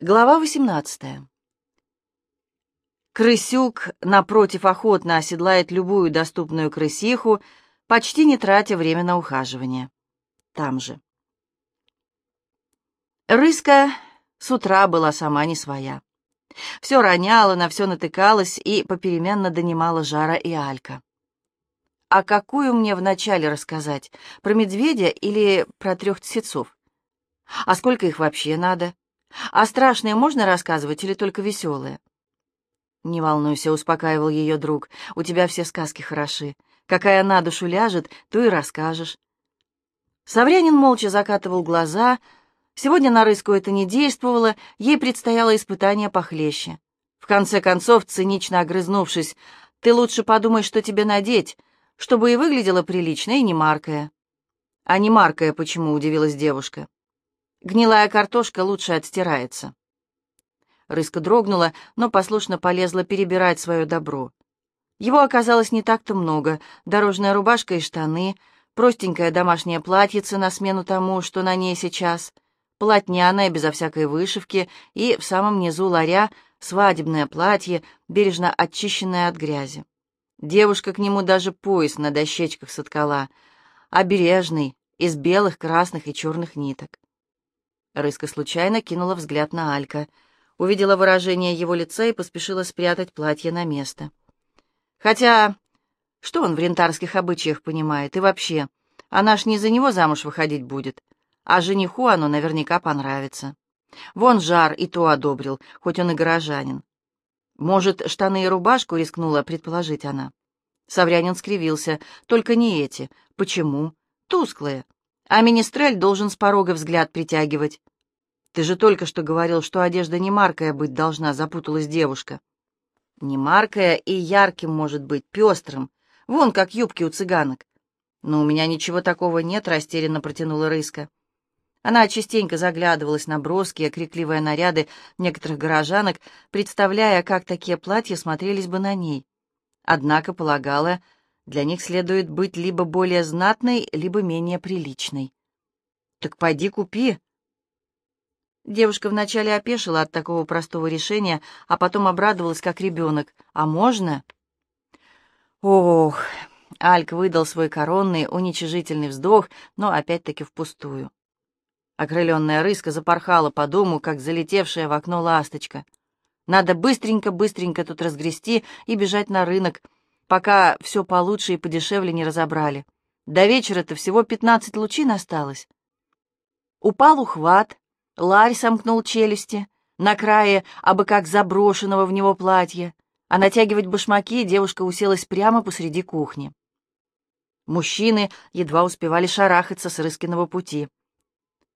Глава 18. Крысюк, напротив, охотно оседлает любую доступную крысиху, почти не тратя время на ухаживание. Там же. Рыска с утра была сама не своя. Все роняла, на все натыкалась и попеременно донимала Жара и Алька. А какую мне вначале рассказать, про медведя или про трех тсецов? А сколько их вообще надо? А страшные можно рассказывать или только веселые? Не волнуйся, успокаивал ее друг, у тебя все сказки хороши. Какая на душу ляжет, то и расскажешь. Саврянин молча закатывал глаза. Сегодня на рыску это не действовало, ей предстояло испытание похлеще. В конце концов, цинично огрызнувшись, «Ты лучше подумай, что тебе надеть, чтобы и выглядело прилично, и не маркая». «А не маркая почему?» — удивилась девушка. Гнилая картошка лучше отстирается. Рыска дрогнула, но послушно полезла перебирать свое добро. Его оказалось не так-то много. Дорожная рубашка и штаны, простенькое домашнее платьице на смену тому, что на ней сейчас, полотняное, безо всякой вышивки, и в самом низу ларя свадебное платье, бережно очищенное от грязи. Девушка к нему даже пояс на дощечках соткала, обережный, из белых, красных и черных ниток. Рыска случайно кинула взгляд на Алька, увидела выражение его лица и поспешила спрятать платье на место. Хотя, что он в рентарских обычаях понимает? И вообще, она ж не за него замуж выходить будет, а жениху оно наверняка понравится. Вон жар и то одобрил, хоть он и горожанин. Может, штаны и рубашку рискнула предположить она. Саврянин скривился. Только не эти. Почему? Тусклые. А министрель должен с порога взгляд притягивать. Ты же только что говорил, что одежда не маркая быть должна, запуталась девушка. Не маркая и ярким может быть, пестрым. Вон как юбки у цыганок. Но у меня ничего такого нет, растерянно протянула Рыска. Она частенько заглядывалась на броские, крикливые наряды некоторых горожанок, представляя, как такие платья смотрелись бы на ней. Однако полагала, для них следует быть либо более знатной, либо менее приличной. «Так пойди купи». Девушка вначале опешила от такого простого решения, а потом обрадовалась, как ребенок. «А можно?» «Ох!» — Альк выдал свой коронный, уничижительный вздох, но опять-таки впустую. Окрыленная рыска запорхала по дому, как залетевшая в окно ласточка. Надо быстренько-быстренько тут разгрести и бежать на рынок — пока все получше и подешевле не разобрали. До вечера-то всего пятнадцать лучин осталось. Упал ухват, ларь сомкнул челюсти, на крае, абы как заброшенного в него платья, а натягивать башмаки девушка уселась прямо посреди кухни. Мужчины едва успевали шарахаться с Рыскиного пути.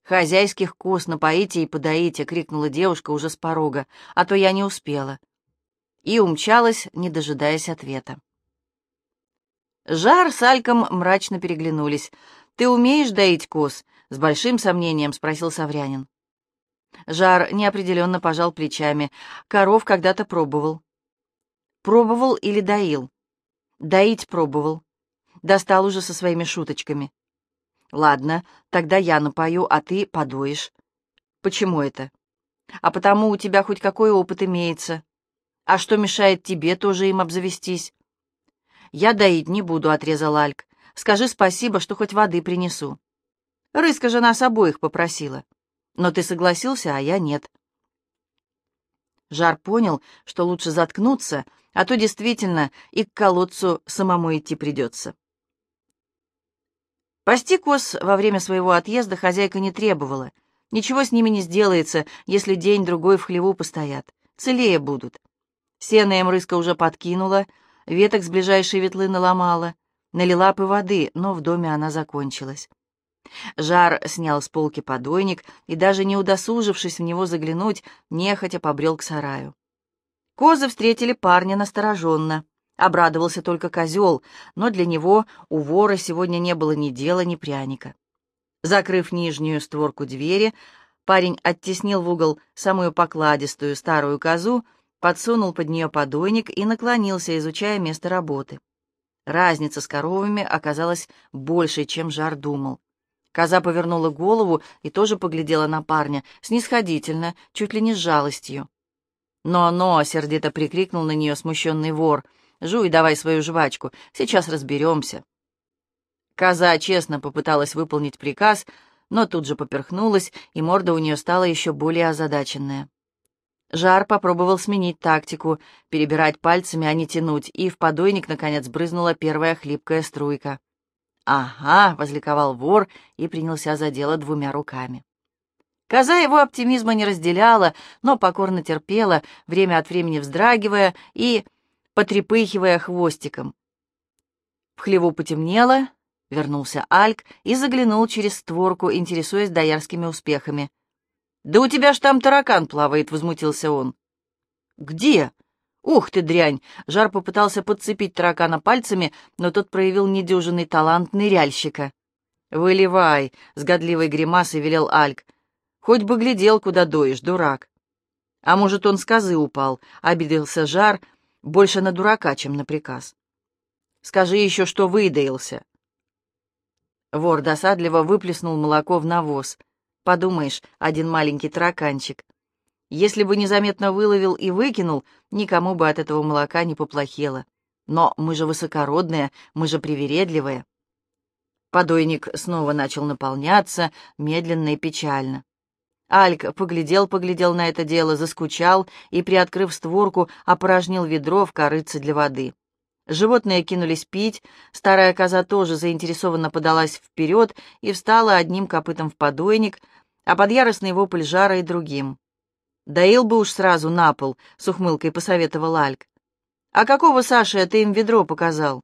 «Хозяйских коз напоите и подоите!» — крикнула девушка уже с порога, «а то я не успела». И умчалась, не дожидаясь ответа. Жар с Альком мрачно переглянулись. «Ты умеешь доить коз?» — с большим сомнением спросил Саврянин. Жар неопределенно пожал плечами. Коров когда-то пробовал. Пробовал или доил? Доить пробовал. Достал уже со своими шуточками. Ладно, тогда я напою, а ты подоишь. Почему это? А потому у тебя хоть какой опыт имеется. А что мешает тебе тоже им обзавестись? «Я доить не буду», — отрезал Альк. «Скажи спасибо, что хоть воды принесу». Рыска же нас обоих попросила. Но ты согласился, а я нет. Жар понял, что лучше заткнуться, а то действительно и к колодцу самому идти придется. Пасти коз во время своего отъезда хозяйка не требовала. Ничего с ними не сделается, если день-другой в хлеву постоят. Целее будут. Сено им рыска уже подкинула, веток с ближайшей ветлы наломала, налила бы воды, но в доме она закончилась. Жар снял с полки подойник и, даже не удосужившись в него заглянуть, нехотя побрел к сараю. Козы встретили парня настороженно. Обрадовался только козел, но для него у вора сегодня не было ни дела, ни пряника. Закрыв нижнюю створку двери, парень оттеснил в угол самую покладистую старую козу подсунул под нее подойник и наклонился, изучая место работы. Разница с коровами оказалась большей, чем Жар думал. Коза повернула голову и тоже поглядела на парня, снисходительно, чуть ли не с жалостью. «Но-но!» — сердито прикрикнул на нее смущенный вор. «Жуй давай свою жвачку, сейчас разберемся». Коза честно попыталась выполнить приказ, но тут же поперхнулась, и морда у нее стала еще более озадаченная. Жар попробовал сменить тактику, перебирать пальцами, а не тянуть, и в подойник, наконец, брызнула первая хлипкая струйка. «Ага!» — возликовал вор и принялся за дело двумя руками. Коза его оптимизма не разделяла, но покорно терпела, время от времени вздрагивая и потрепыхивая хвостиком. В хлеву потемнело, вернулся Альк и заглянул через створку, интересуясь доярскими успехами. «Да у тебя ж там таракан плавает», — возмутился он. «Где?» «Ух ты, дрянь!» Жар попытался подцепить таракана пальцами, но тот проявил недюжинный талант ныряльщика. «Выливай!» — с годливой гримасой велел Альк. Хоть бы глядел, куда доешь, дурак. А может, он с козы упал, обиделся жар, больше на дурака, чем на приказ. Скажи еще, что выдаился. Вор досадливо выплеснул молоко в навоз. Подумаешь, один маленький тараканчик. Если бы незаметно выловил и выкинул, никому бы от этого молока не поплохело. Но мы же высокородные, мы же привередливые. Подойник снова начал наполняться, медленно и печально. Альк поглядел-поглядел на это дело, заскучал и, приоткрыв створку, опорожнил ведро в корыце для воды. Животные кинулись пить, старая коза тоже заинтересованно подалась вперед и встала одним копытом в подойник, а под яростный вопль жара и другим. «Доил бы уж сразу на пол», — с ухмылкой посоветовал Альк. «А какого, Саша, ты им ведро показал?»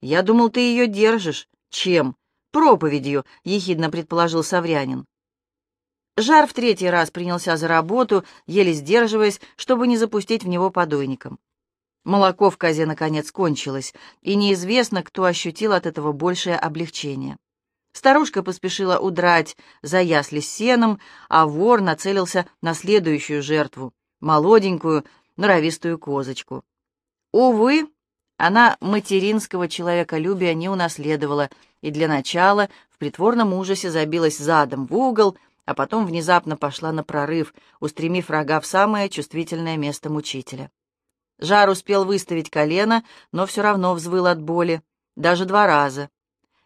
«Я думал, ты ее держишь». «Чем?» «Проповедью», — ехидно предположил Саврянин. Жар в третий раз принялся за работу, еле сдерживаясь, чтобы не запустить в него подойником. Молоко в козе наконец кончилось, и неизвестно, кто ощутил от этого большее облегчение. Старушка поспешила удрать за ясли с сеном, а вор нацелился на следующую жертву, молоденькую, норовистую козочку. Увы, она материнского человеколюбия не унаследовала, и для начала в притворном ужасе забилась задом в угол — а потом внезапно пошла на прорыв, устремив рога в самое чувствительное место мучителя. Жар успел выставить колено, но все равно взвыл от боли, даже два раза.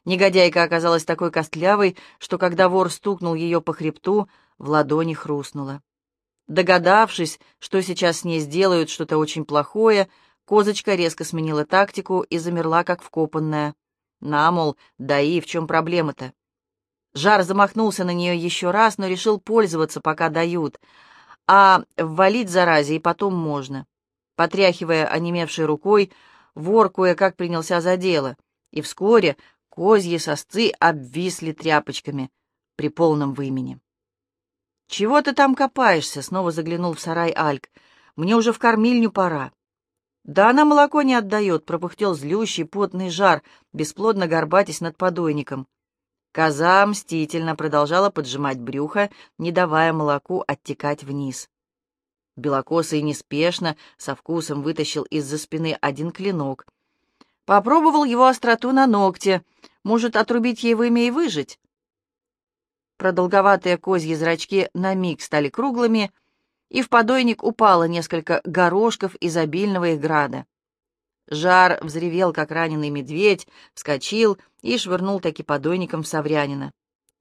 Негодяйка оказалась такой костлявой, что когда вор стукнул ее по хребту, в ладони хрустнула. Догадавшись, что сейчас с ней сделают что-то очень плохое, козочка резко сменила тактику и замерла, как вкопанная. На, мол, да и в чем проблема-то? Жар замахнулся на нее еще раз, но решил пользоваться, пока дают. А ввалить заразе и потом можно. Потряхивая онемевшей рукой, вор кое-как принялся за дело, и вскоре козьи сосцы обвисли тряпочками при полном вымене. «Чего ты там копаешься?» — снова заглянул в сарай Альк. «Мне уже в кормильню пора». «Да она молоко не отдает», — пропыхтел злющий потный жар, бесплодно горбатясь над подойником. Коза мстительно продолжала поджимать брюхо, не давая молоку оттекать вниз. Белокосый неспешно, со вкусом вытащил из-за спины один клинок. Попробовал его остроту на ногте. Может, отрубить ей вымя и выжить? Продолговатые козьи зрачки на миг стали круглыми, и в подойник упало несколько горошков из обильного их града. Жар взревел, как раненый медведь, вскочил и швырнул таки подойником в Саврянина.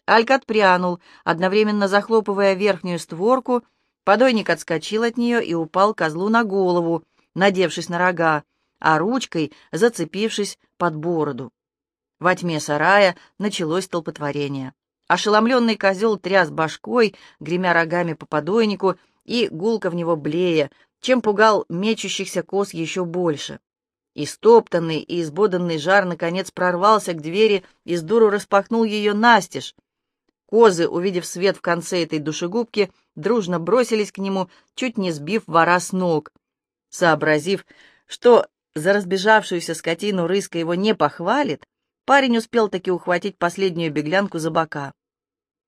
Альк отпрянул, одновременно захлопывая верхнюю створку, подойник отскочил от нее и упал козлу на голову, надевшись на рога, а ручкой зацепившись под бороду. Во тьме сарая началось столпотворение. Ошеломленный козел тряс башкой, гремя рогами по подойнику, и гулко в него блея, чем пугал мечущихся коз еще больше. Истоптанный и избоданный жар, наконец, прорвался к двери и с дуру распахнул ее настежь. Козы, увидев свет в конце этой душегубки, дружно бросились к нему, чуть не сбив вора с ног. Сообразив, что за разбежавшуюся скотину рыска его не похвалит, парень успел таки ухватить последнюю беглянку за бока.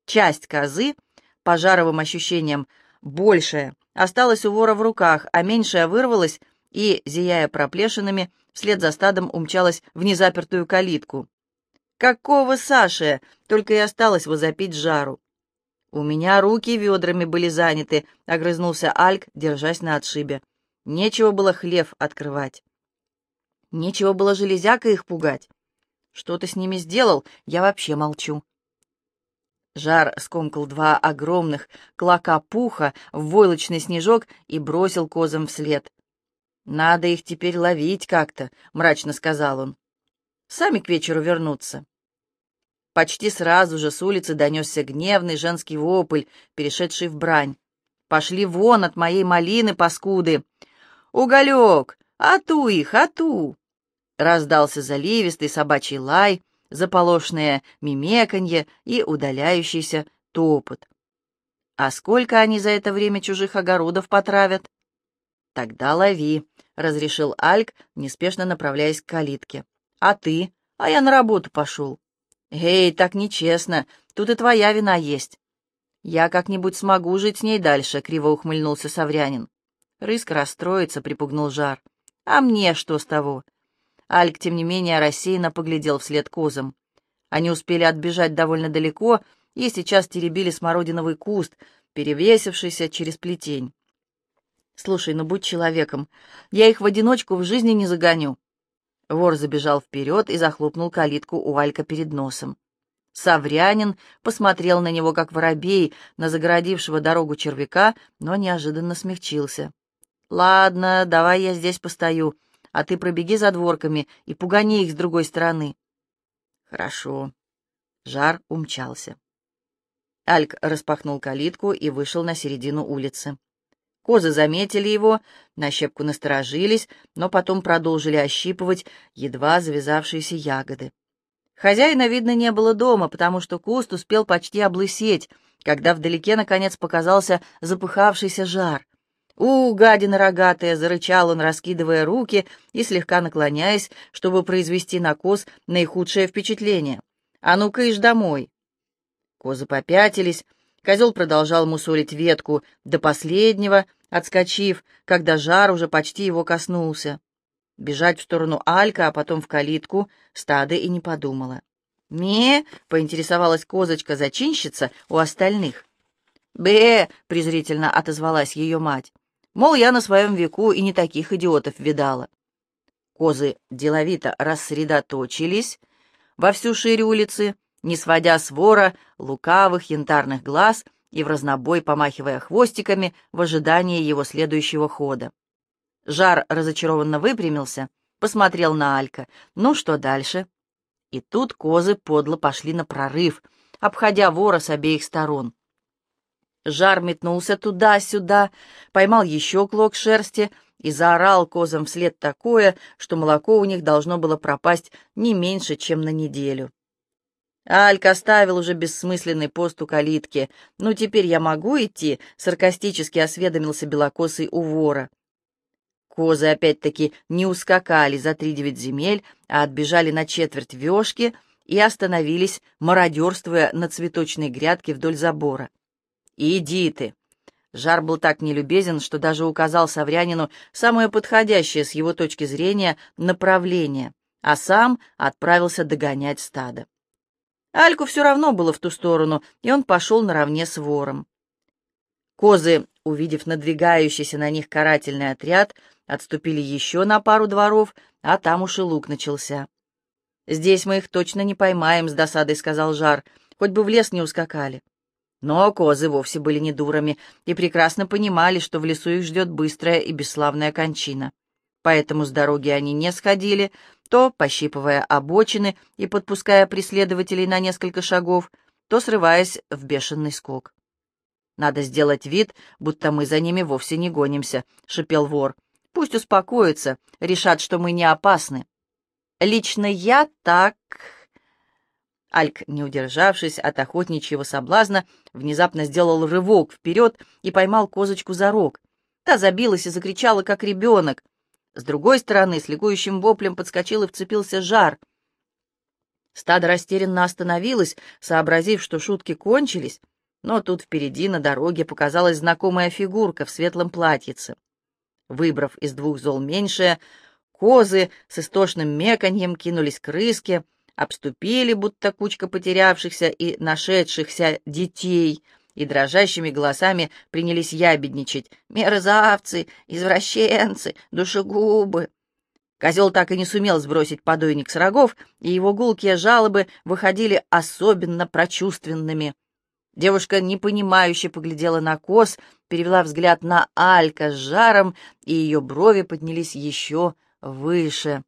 Часть козы, по жаровым ощущениям, большая, осталась у вора в руках, а меньшая вырвалась и, зияя проплешинами, вслед за стадом умчалась в незапертую калитку. «Какого Саши?» — только и осталось возопить жару. «У меня руки ведрами были заняты», — огрызнулся Альк, держась на отшибе. «Нечего было хлев открывать. Нечего было железяка их пугать. Что ты с ними сделал, я вообще молчу». Жар скомкал два огромных клока пуха в войлочный снежок и бросил козам вслед. «Надо их теперь ловить как-то», — мрачно сказал он. «Сами к вечеру вернутся». Почти сразу же с улицы донесся гневный женский вопль, перешедший в брань. «Пошли вон от моей малины, паскуды! Уголек! Ату их, ату!» Раздался заливистый собачий лай, заполошное мимеканье и удаляющийся топот. «А сколько они за это время чужих огородов потравят?» «Тогда лови», — разрешил Альк, неспешно направляясь к калитке. «А ты? А я на работу пошел». «Эй, так нечестно. Тут и твоя вина есть». «Я как-нибудь смогу жить с ней дальше», — криво ухмыльнулся Саврянин. Рыск расстроится, — припугнул Жар. «А мне что с того?» Альк, тем не менее, рассеянно поглядел вслед козам. Они успели отбежать довольно далеко и сейчас теребили смородиновый куст, перевесившийся через плетень. «Слушай, ну будь человеком, я их в одиночку в жизни не загоню. Вор забежал вперед и захлопнул калитку у Алька перед носом. Саврянин посмотрел на него, как воробей, на загородившего дорогу червяка, но неожиданно смягчился. «Ладно, давай я здесь постою, а ты пробеги за дворками и пугани их с другой стороны». «Хорошо». Жар умчался. Альк распахнул калитку и вышел на середину улицы. Козы заметили его, на щепку насторожились, но потом продолжили ощипывать едва завязавшиеся ягоды. Хозяина, видно, не было дома, потому что куст успел почти облысеть, когда вдалеке, наконец, показался запыхавшийся жар. «У, гадина рогатая!» — зарычал он, раскидывая руки и слегка наклоняясь, чтобы произвести на коз наихудшее впечатление. «А ну-ка, ишь домой!» Козы попятились, козел продолжал мусолить ветку до последнего, отскочив, когда жар уже почти его коснулся. Бежать в сторону Алька, а потом в калитку стадо и не подумала. «Не?» — поинтересовалась козочка-зачинщица у остальных. «Бе!» — презрительно отозвалась ее мать. «Мол, я на своем веку и не таких идиотов видала». Козы деловито рассредоточились во всю шире улицы, не сводя с вора лукавых янтарных глаз — и в разнобой помахивая хвостиками в ожидании его следующего хода. Жар разочарованно выпрямился, посмотрел на Алька. «Ну что дальше?» И тут козы подло пошли на прорыв, обходя вора с обеих сторон. Жар метнулся туда-сюда, поймал еще клок шерсти и заорал козам вслед такое, что молоко у них должно было пропасть не меньше, чем на неделю. Алька оставил уже бессмысленный пост у калитки. «Ну, теперь я могу идти?» — саркастически осведомился белокосый у вора. Козы опять-таки не ускакали за три девять земель, а отбежали на четверть вешки и остановились, мародерствуя на цветочной грядке вдоль забора. «Иди ты!» Жар был так нелюбезен, что даже указал Саврянину самое подходящее с его точки зрения направление, а сам отправился догонять стадо. Альку все равно было в ту сторону, и он пошел наравне с вором. Козы, увидев надвигающийся на них карательный отряд, отступили еще на пару дворов, а там уж и лук начался. «Здесь мы их точно не поймаем», — с досадой сказал Жар, — «хоть бы в лес не ускакали». Но козы вовсе были не дурами и прекрасно понимали, что в лесу их ждет быстрая и бесславная кончина. Поэтому с дороги они не сходили, то пощипывая обочины и подпуская преследователей на несколько шагов, то срываясь в бешеный скок. «Надо сделать вид, будто мы за ними вовсе не гонимся», — шипел вор. «Пусть успокоятся, решат, что мы не опасны». «Лично я так...» Альк, не удержавшись от охотничьего соблазна, внезапно сделал рывок вперед и поймал козочку за рог. Та забилась и закричала, как ребенок — с другой стороны, с ликующим воплем подскочил и вцепился жар. Стадо растерянно остановилось, сообразив, что шутки кончились, но тут впереди на дороге показалась знакомая фигурка в светлом платьице. Выбрав из двух зол меньшее, козы с истошным меканьем кинулись к рыске, обступили, будто кучка потерявшихся и нашедшихся детей, и дрожащими голосами принялись ябедничать. «Мерзавцы! Извращенцы! Душегубы!» Козел так и не сумел сбросить подойник с рогов, и его гулкие жалобы выходили особенно прочувственными. Девушка непонимающе поглядела на коз, перевела взгляд на Алька с жаром, и ее брови поднялись еще выше.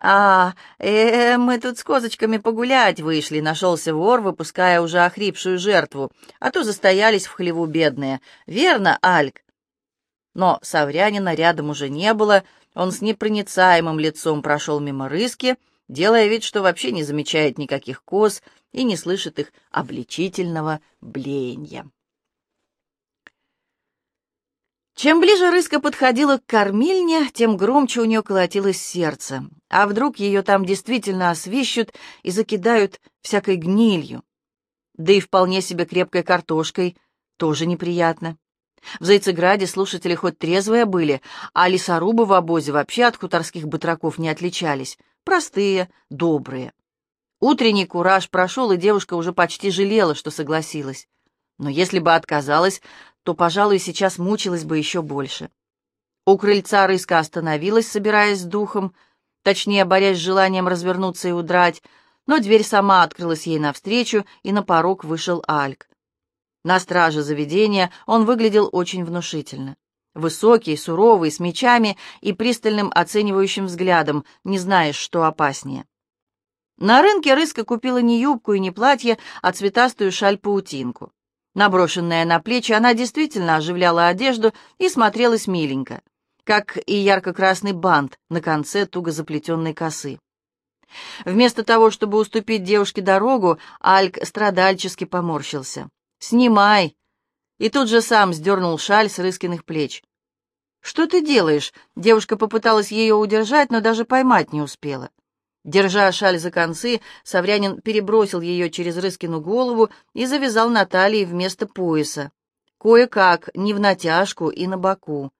«А, э, мы тут с козочками погулять вышли», — нашелся вор, выпуская уже охрипшую жертву, а то застоялись в хлеву бедные. «Верно, Альк?» Но Саврянина рядом уже не было, он с непроницаемым лицом прошел мимо рыски, делая вид, что вообще не замечает никаких коз и не слышит их обличительного блеяния. Чем ближе рыска подходила к кормильне, тем громче у нее колотилось сердце. А вдруг ее там действительно освищут и закидают всякой гнилью? Да и вполне себе крепкой картошкой тоже неприятно. В Зайцеграде слушатели хоть трезвые были, а лесорубы в обозе вообще от хуторских батраков не отличались. Простые, добрые. Утренний кураж прошел, и девушка уже почти жалела, что согласилась. Но если бы отказалась, то, пожалуй, сейчас мучилась бы еще больше. У крыльца рыска остановилась, собираясь с духом, точнее, борясь с желанием развернуться и удрать, но дверь сама открылась ей навстречу, и на порог вышел Альк. На страже заведения он выглядел очень внушительно. Высокий, суровый, с мечами и пристальным оценивающим взглядом, не знаешь, что опаснее. На рынке Рыска купила не юбку и не платье, а цветастую шаль-паутинку. Наброшенная на плечи, она действительно оживляла одежду и смотрелась миленько, как и ярко-красный бант на конце туго заплетенной косы. Вместо того, чтобы уступить девушке дорогу, Альк страдальчески поморщился. «Снимай!» И тут же сам сдернул шаль с Рыскиных плеч. «Что ты делаешь?» Девушка попыталась ее удержать, но даже поймать не успела. Держа шаль за концы, Саврянин перебросил ее через Рыскину голову и завязал на талии вместо пояса. Кое-как, не в натяжку и на боку.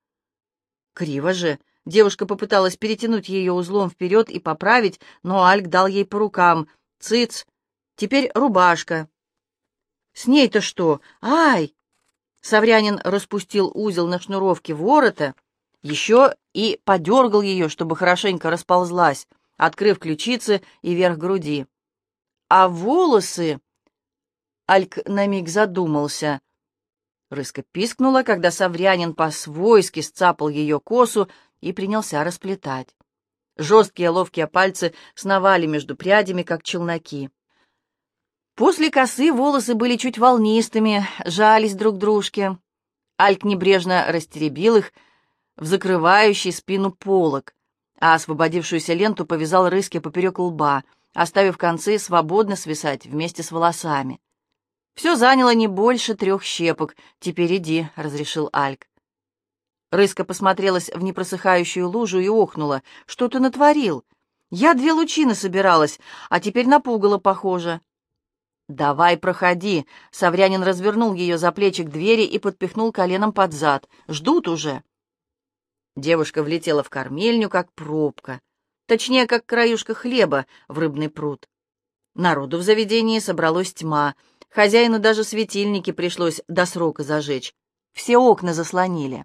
Криво же. Девушка попыталась перетянуть ее узлом вперед и поправить, но Альк дал ей по рукам. «Цыц! Теперь рубашка!» «С ней-то что? Ай!» Саврянин распустил узел на шнуровке ворота, еще и подергал ее, чтобы хорошенько расползлась открыв ключицы и верх груди. А волосы... Альк на миг задумался. Рыска пискнула, когда Саврянин по-свойски сцапал ее косу и принялся расплетать. Жесткие ловкие пальцы сновали между прядями, как челноки. После косы волосы были чуть волнистыми, жались друг дружке. Альк небрежно растеребил их в закрывающий спину полок а освободившуюся ленту повязал рыски поперек лба, оставив концы свободно свисать вместе с волосами. «Все заняло не больше трех щепок. Теперь иди», — разрешил Альк. Рыска посмотрелась в непросыхающую лужу и охнула. «Что ты натворил? Я две лучины собиралась, а теперь на пугало похоже». «Давай, проходи!» — Саврянин развернул ее за плечи к двери и подпихнул коленом под зад. «Ждут уже!» Девушка влетела в кормельню, как пробка, точнее, как краюшка хлеба в рыбный пруд. Народу в заведении собралась тьма, хозяину даже светильники пришлось до срока зажечь, все окна заслонили.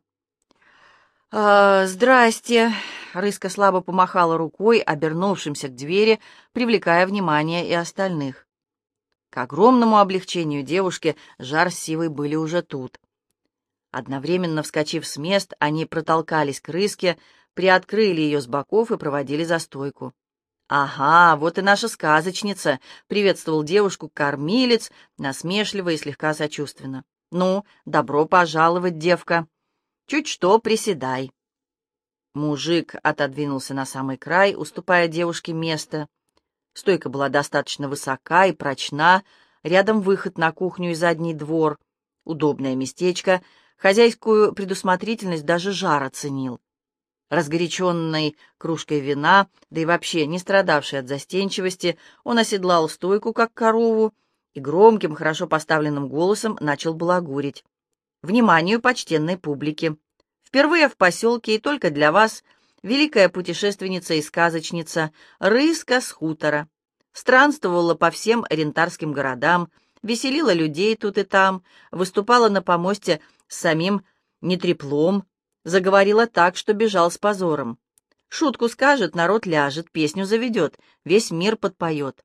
«А, «Здрасте!» — Рыска слабо помахала рукой, обернувшимся к двери, привлекая внимание и остальных. К огромному облегчению девушки жар с были уже тут. Одновременно вскочив с мест, они протолкались к рыске, приоткрыли ее с боков и проводили за стойку. «Ага, вот и наша сказочница!» — приветствовал девушку кормилец, насмешливо и слегка сочувственно. «Ну, добро пожаловать, девка! Чуть что, приседай!» Мужик отодвинулся на самый край, уступая девушке место. Стойка была достаточно высока и прочна, рядом выход на кухню и задний двор. Удобное местечко — Хозяйскую предусмотрительность даже жар оценил. Разгоряченной кружкой вина, да и вообще не страдавший от застенчивости, он оседлал стойку, как корову, и громким, хорошо поставленным голосом начал балагурить. «Вниманию почтенной публики! Впервые в поселке и только для вас великая путешественница и сказочница Рыска с хутора. Странствовала по всем ориентарским городам, веселила людей тут и там, выступала на помосте с самим нетреплом, заговорила так, что бежал с позором. Шутку скажет, народ ляжет, песню заведет, весь мир подпоет.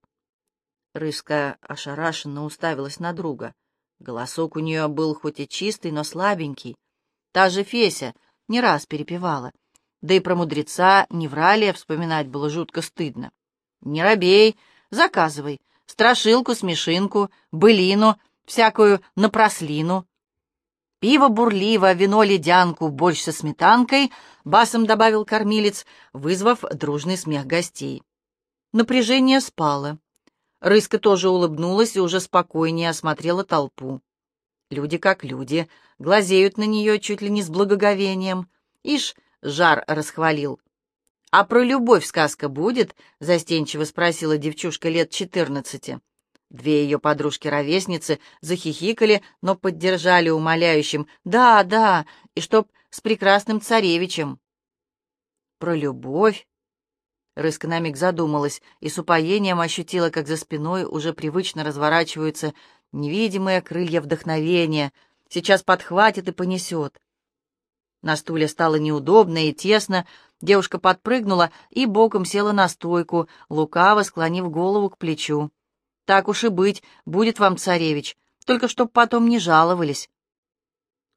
Рыска ошарашенно уставилась на друга. Голосок у нее был хоть и чистый, но слабенький. Та же Феся не раз перепевала. Да и про мудреца не врали, вспоминать было жутко стыдно. «Не робей, заказывай. Страшилку, смешинку, былину, всякую напрослину». «Пиво бурливо, вино ледянку, борщ со сметанкой», — басом добавил кормилец, вызвав дружный смех гостей. Напряжение спало. Рыска тоже улыбнулась и уже спокойнее осмотрела толпу. Люди как люди, глазеют на нее чуть ли не с благоговением. Ишь, жар расхвалил. «А про любовь сказка будет?» — застенчиво спросила девчушка лет четырнадцати. Две ее подружки-ровесницы захихикали, но поддержали умоляющим «Да, да, и чтоб с прекрасным царевичем». «Про любовь?» Рыска на миг задумалась и с упоением ощутила, как за спиной уже привычно разворачиваются невидимые крылья вдохновения. Сейчас подхватит и понесет. На стуле стало неудобно и тесно, девушка подпрыгнула и боком села на стойку, лукаво склонив голову к плечу. «Так уж и быть, будет вам царевич, только чтоб потом не жаловались».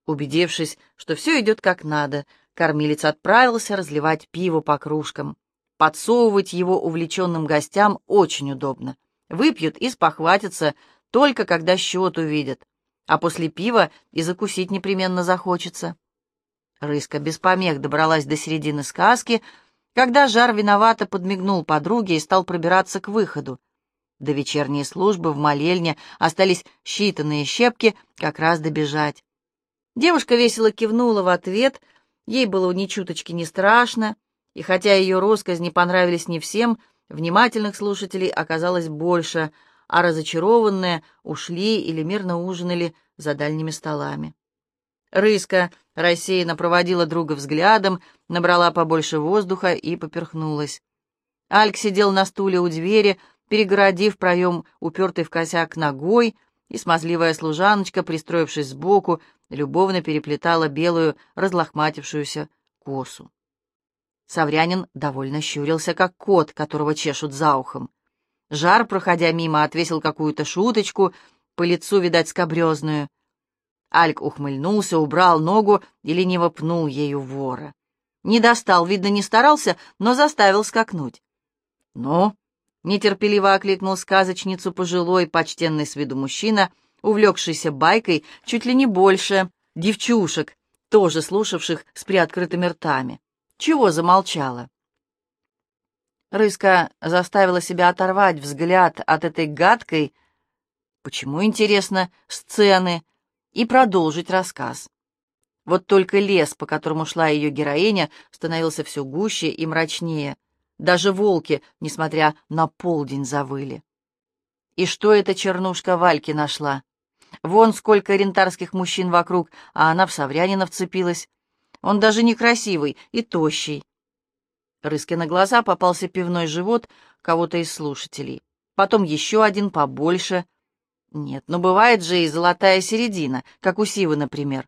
Убедившись, что все идет как надо, кормилец отправился разливать пиво по кружкам. Подсовывать его увлеченным гостям очень удобно. Выпьют и спохватятся, только когда счет увидят. А после пива и закусить непременно захочется. Рыска без помех добралась до середины сказки, когда жар виновато подмигнул подруге и стал пробираться к выходу. До вечерней службы в молельне остались считанные щепки, как раз добежать. Девушка весело кивнула в ответ, ей было ни чуточки не страшно, и хотя ее россказни понравились не всем, внимательных слушателей оказалось больше, а разочарованные ушли или мирно ужинали за дальними столами. Рыска рассеянно проводила друга взглядом, набрала побольше воздуха и поперхнулась. Альк сидел на стуле у двери, перегородив проем упертый в косяк ногой, и смазливая служаночка, пристроившись сбоку, любовно переплетала белую, разлохматившуюся косу. Саврянин довольно щурился, как кот, которого чешут за ухом. Жар, проходя мимо, отвесил какую-то шуточку, по лицу, видать, скобрезную. Альк ухмыльнулся, убрал ногу и лениво пнул ею вора. Не достал, видно, не старался, но заставил скакнуть. «Ну?» — нетерпеливо окликнул сказочницу пожилой, почтенный с виду мужчина, увлекшийся байкой чуть ли не больше девчушек, тоже слушавших с приоткрытыми ртами. Чего замолчала?» Рыска заставила себя оторвать взгляд от этой гадкой, почему, интересно, сцены, и продолжить рассказ. Вот только лес, по которому шла ее героиня, становился все гуще и мрачнее. Даже волки, несмотря на полдень, завыли. И что эта чернушка Вальки нашла? Вон сколько ориентарских мужчин вокруг, а она в Саврянина вцепилась. Он даже некрасивый и тощий. Рыске на глаза попался пивной живот кого-то из слушателей. Потом еще один побольше. Нет, но бывает же и золотая середина, как у Сивы, например.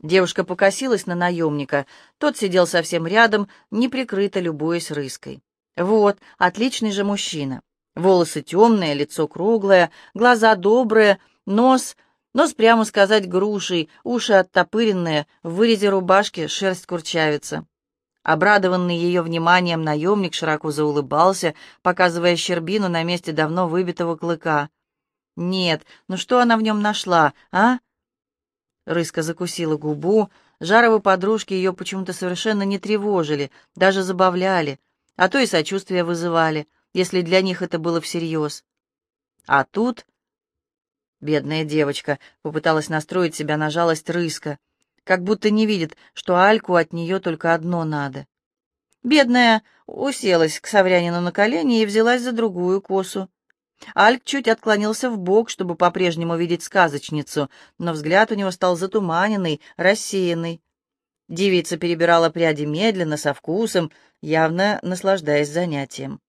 Девушка покосилась на наемника. Тот сидел совсем рядом, неприкрыто любуясь рыской. Вот, отличный же мужчина. Волосы темные, лицо круглое, глаза добрые, нос Нос, прямо сказать, грушей, уши оттопыренные, в вырезе рубашки шерсть курчавится. Обрадованный ее вниманием наемник широко заулыбался, показывая щербину на месте давно выбитого клыка. «Нет, ну что она в нем нашла, а?» Рыска закусила губу. Жаровы подружки ее почему-то совершенно не тревожили, даже забавляли, а то и сочувствие вызывали, если для них это было всерьез. А тут Бедная девочка попыталась настроить себя на жалость рыска, как будто не видит, что Альку от нее только одно надо. Бедная уселась к Саврянину на колени и взялась за другую косу. Альк чуть отклонился в бок, чтобы по-прежнему видеть сказочницу, но взгляд у него стал затуманенный, рассеянный. Девица перебирала пряди медленно, со вкусом, явно наслаждаясь занятием.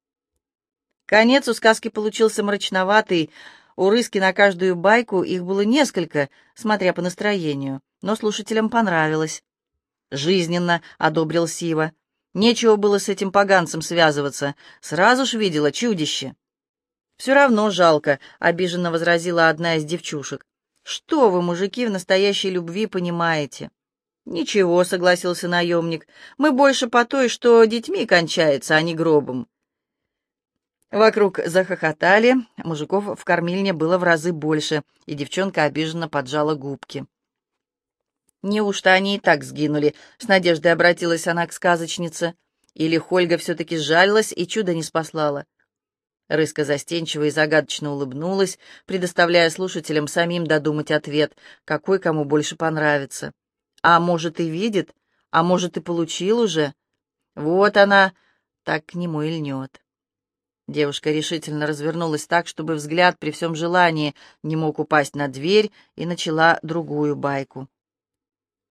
Конец у сказки получился мрачноватый. У Рыски на каждую байку их было несколько, смотря по настроению, но слушателям понравилось. «Жизненно», — одобрил Сива. «Нечего было с этим поганцем связываться. Сразу ж видела чудище». «Все равно жалко», — обиженно возразила одна из девчушек. «Что вы, мужики, в настоящей любви понимаете?» «Ничего», — согласился наемник, — «мы больше по той, что детьми кончается, а не гробом». Вокруг захохотали, мужиков в кормильне было в разы больше, и девчонка обиженно поджала губки. «Неужто они и так сгинули?» — с надеждой обратилась она к сказочнице. «Или Хольга все-таки сжалилась и чудо не спаслала?» Рыска застенчиво и загадочно улыбнулась, предоставляя слушателям самим додумать ответ, какой кому больше понравится. А может, и видит, а может, и получил уже. Вот она так к нему и льнет. Девушка решительно развернулась так, чтобы взгляд при всем желании не мог упасть на дверь, и начала другую байку.